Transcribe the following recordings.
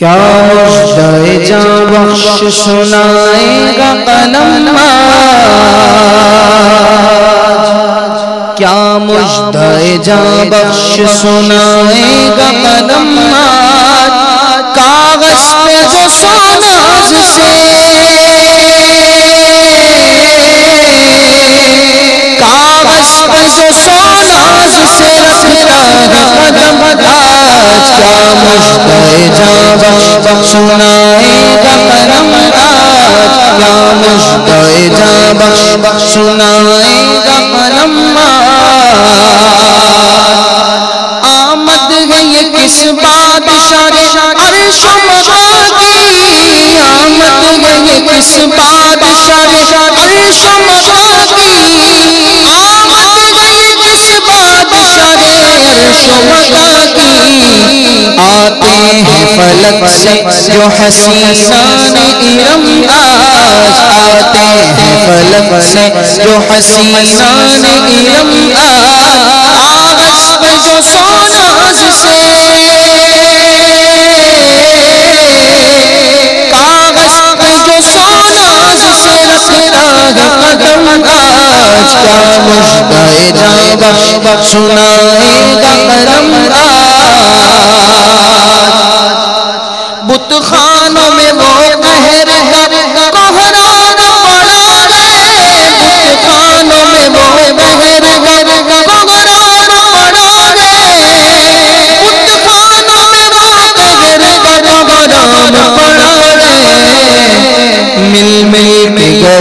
کیا مجدہ جاں بخش سنائے گا قلم آج کیا مجدہ جاں بخش سنائے گا قلم آج کاغذ پہ جو سوناز سے کاغذ پہ جو سوناز سے رکھتا ہے قدم آج کیا مشتہ جاں سنائے گا کرم آج کیا مشتہ جاں سنائے گا قلم آمد ہے یہ کس بادشاہ عرش و فلک سے جو حسینان ارم آج آتے ہیں۔ فلک سے جو حسینان ارم آج آغاز پہ جو سوناز سے کاغذ پہ جو سوناز سے رکھتا ہے، قدم آج کیا مجدہ جاں سنائے گا قلم آج۔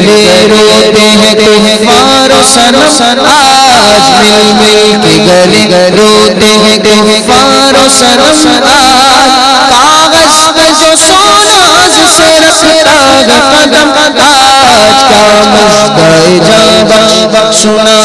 مل روتے ہیں کفار و سنم آج مل مل کے گلے روتے ہیں کفار و سنم آج کاغذ پہ جو سوناز سے رکھتا ہے قدم، آج کا مجدہ جاں سنا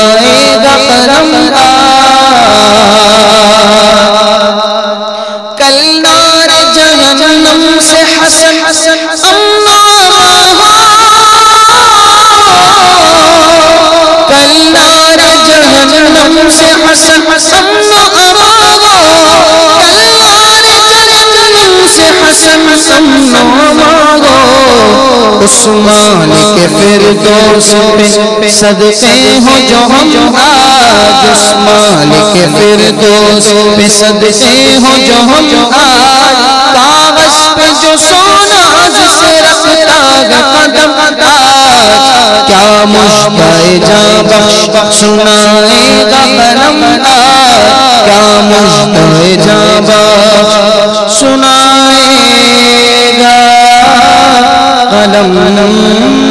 عثمان کے فردوس پہ صدقے ہو جو ہم آج عثمان کے فردوس پہ صدقے ہو جو ہم آج کاغذ پہ جو سوناز سے رکھتا ہے قدم آج کیا مجدہ جاں بخش سنائے گا قلم آج کیا مجدہ جاں سنائے گا قلم آج